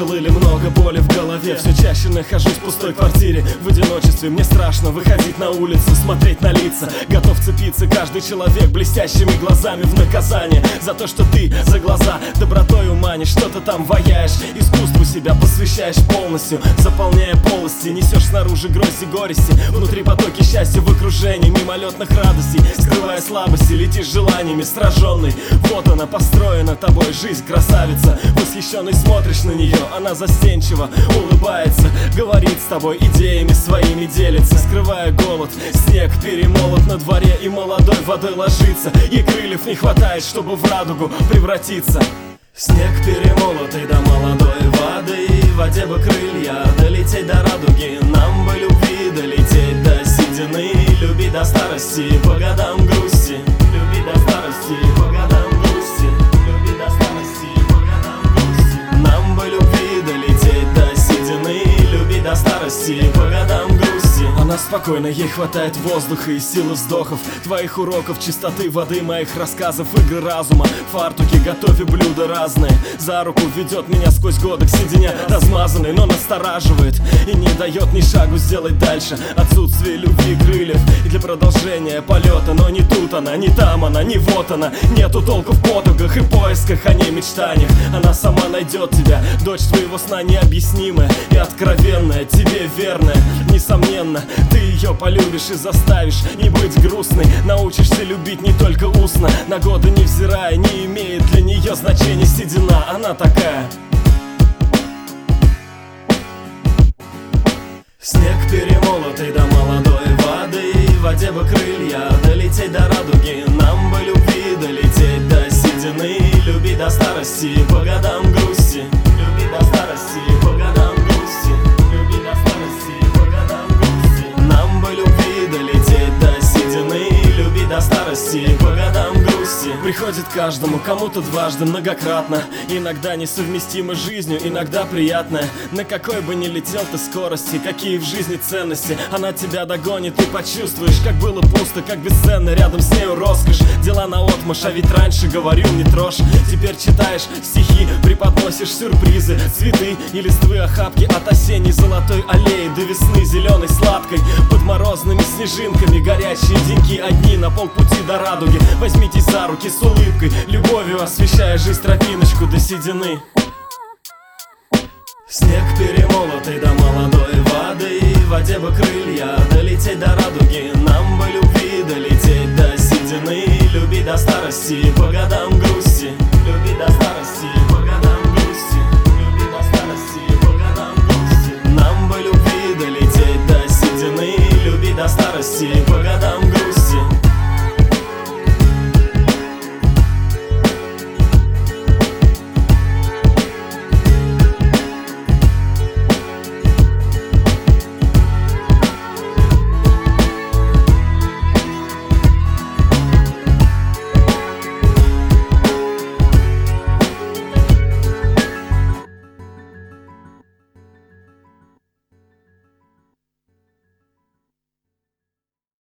слышал или много боли в голове? Все чаще нахожусь в пустой квартире. В одиночестве мне страшно выходить на улицу Смотреть на лица. Готов цепиться каждый человек блестящими глазами В наказание за то, что ты за глаза добротой уманишь Что-то там ваяешь, искусству себя посвящаешь полностью Заполняя полости, несешь снаружи гроздь и горести Внутри потоки счастья в окружении мимолетных радостей. Скрывая слабости, летишь желаниями сраженный Вот она построена тобой жизнь красавица. Восхищенный смотришь на нее, она застенчиво улыбается Говорит с тобой идеями своими делится Скрывая голод, снег перемолот на дворе И молодой водой ложится И крыльев не хватает, чтобы в радугу превратиться. Снег перемолотый до молодой воды В воде бы крылья долететь до радуги. Нам бы любви долететь до седины Любить до старости по годам грусти Любить до старости по годам до старости по годам грусти она спокойна, ей хватает воздуха и силы вздохов Твоих уроков, чистоты воды, моих рассказов, игры разума Фартуки, готове блюда разные За руку ведет меня сквозь годы к седине Размазанный, но настораживает И не дает ни шагу сделать дальше. Отсутствие любви крыльев И для продолжения полета Но не тут она, не там она, не вот она. Нету толку в потугах и поисках, а не мечтаниях. Она сама найдет тебя Дочь твоего сна необъяснимая И откровенная, тебе верная Несомненно, ты ее полюбишь и заставишь не быть грустной. Научишься любить не только устно На годы невзирая, не имеет для нее значения. Седина Она такая. Снег перемолотый до молодой воды В воде бы крылья долететь до радуги. Нам бы любви долететь до седины Любить до старости по годам грусти до старости грусти Приходит каждому, кому-то дважды, многократно. Иногда несовместимо с жизнью, иногда приятная На какой бы ни летел ты скорости, какие в жизни ценности Она тебя догонит, ты почувствуешь, как было пусто, как бесценно. Рядом с нею роскошь, дела на отмышь А ведь раньше говорил не трожь. Теперь читаешь стихи, преподносишь сюрпризы Цветы и листвы охапки от осенней золотой аллеи До весны зеленой сладкой. Под морозными снежинками горячие деньки Одни на полпути до радуги. Возьмитесь за руки с улыбкой. Любовью освещая жизнь тропиночку до седины. Снег перемолотый до молодой воды. В воде бы крылья долететь до радуги. Нам бы любви долететь до седины. Любить до старости по годам